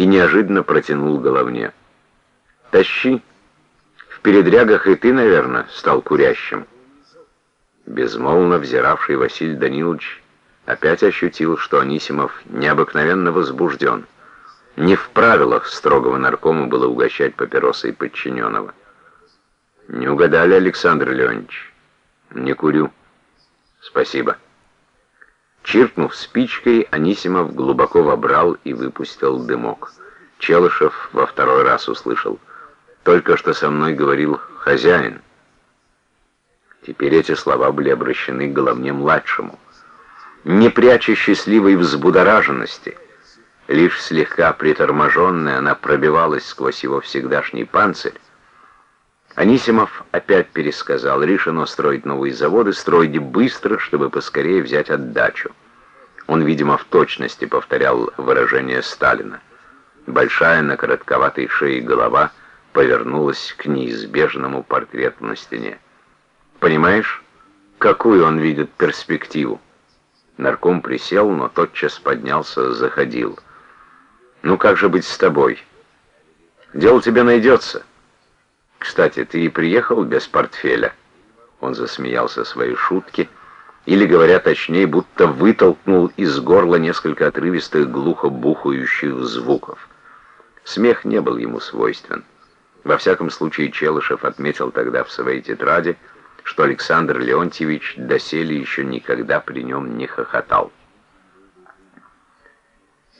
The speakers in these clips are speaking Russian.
и неожиданно протянул головне. «Тащи. В передрягах и ты, наверное, стал курящим». Безмолвно взиравший Василий Данилович опять ощутил, что Анисимов необыкновенно возбужден. Не в правилах строгого наркома было угощать папиросой подчиненного. «Не угадали, Александр Леонидович?» «Не курю». «Спасибо». Чиркнув спичкой, Анисимов глубоко вобрал и выпустил дымок. Челышев во второй раз услышал. «Только что со мной говорил хозяин». Теперь эти слова были обращены к головне-младшему. Не пряча счастливой взбудораженности, лишь слегка приторможенная, она пробивалась сквозь его всегдашний панцирь, Анисимов опять пересказал. Решено строить новые заводы, строить быстро, чтобы поскорее взять отдачу. Он, видимо, в точности повторял выражение Сталина. Большая на коротковатой шее голова повернулась к неизбежному портрету на стене. Понимаешь, какую он видит перспективу? Нарком присел, но тотчас поднялся, заходил. «Ну как же быть с тобой? Дело тебе найдется». «Кстати, ты и приехал без портфеля?» Он засмеялся своей шутки, или, говоря точнее, будто вытолкнул из горла несколько отрывистых, глухо бухающих звуков. Смех не был ему свойствен. Во всяком случае, Челышев отметил тогда в своей тетради, что Александр Леонтьевич доселе еще никогда при нем не хохотал.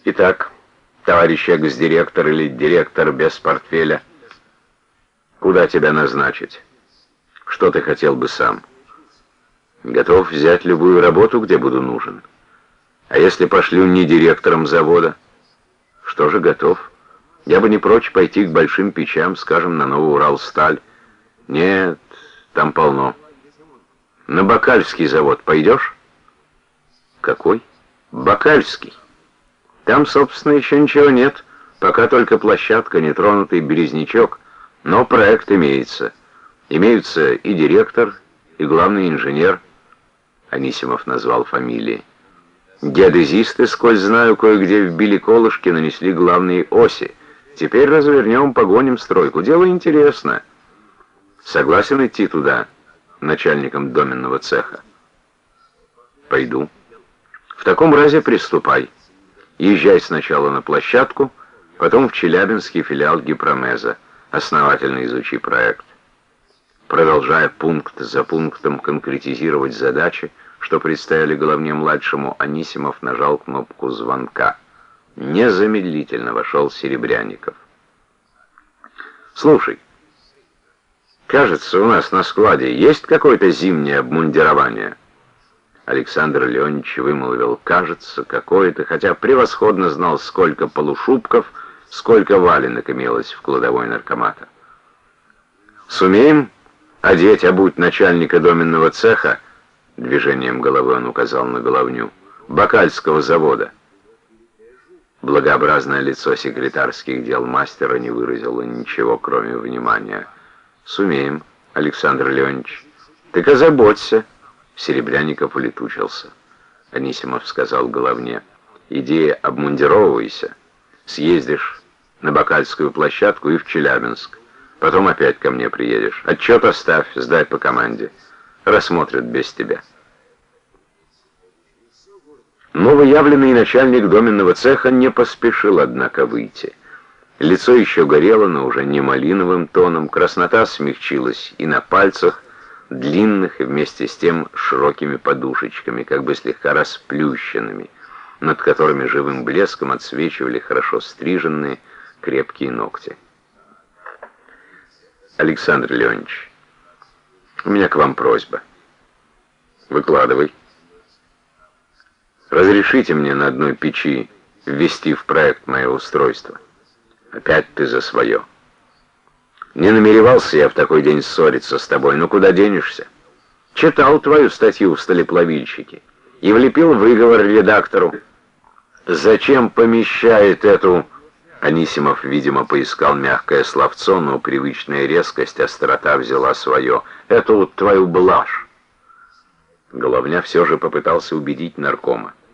Итак, товарищ экс-директор или директор без портфеля – Куда тебя назначить? Что ты хотел бы сам? Готов взять любую работу, где буду нужен. А если пошлю не директором завода? Что же готов? Я бы не прочь пойти к большим печам, скажем, на Новый Уралсталь. Нет, там полно. На Бакальский завод пойдешь? Какой? Бакальский. Там, собственно, еще ничего нет, пока только площадка, нетронутый березнячок — но проект имеется. Имеются и директор, и главный инженер. Анисимов назвал фамилии. Геодезисты, сколь знаю, кое-где вбили колышки, нанесли главные оси. Теперь развернем, погоним стройку. Дело интересно. Согласен идти туда, начальником доменного цеха? Пойду. В таком разе приступай. Езжай сначала на площадку, потом в Челябинский филиал Гипромеза основательно изучи проект. Продолжая пункт за пунктом конкретизировать задачи, что предстояли головне младшему, Анисимов нажал кнопку звонка. Незамедлительно вошел Серебряников. «Слушай, кажется, у нас на складе есть какое-то зимнее обмундирование?» Александр Леонидович вымолвил «кажется, какое-то», хотя превосходно знал, сколько полушубков — сколько валенок имелось в кладовой наркомата. «Сумеем одеть, обуть начальника доменного цеха?» Движением головы он указал на головню. «Бакальского завода». Благообразное лицо секретарских дел мастера не выразило ничего, кроме внимания. «Сумеем, Александр Леонидович. Ты озаботься». Серебряников улетучился. Анисимов сказал головне. «Иди обмундировывайся. Съездишь на Бакальскую площадку и в Челябинск. Потом опять ко мне приедешь. Отчет оставь, сдай по команде. Рассмотрят без тебя. Новоявленный начальник доменного цеха не поспешил, однако, выйти. Лицо еще горело, но уже не малиновым тоном, краснота смягчилась и на пальцах, длинных и вместе с тем широкими подушечками, как бы слегка расплющенными, над которыми живым блеском отсвечивали хорошо стриженные, крепкие ногти. Александр Леонидович, у меня к вам просьба. Выкладывай. Разрешите мне на одной печи ввести в проект мое устройство. Опять ты за свое. Не намеревался я в такой день ссориться с тобой, но куда денешься? Читал твою статью в столеплавильщике и влепил выговор редактору. Зачем помещает эту Анисимов, видимо, поискал мягкое словцо, но привычная резкость, острота взяла свое. «Это вот твою блажь!» Головня все же попытался убедить наркома.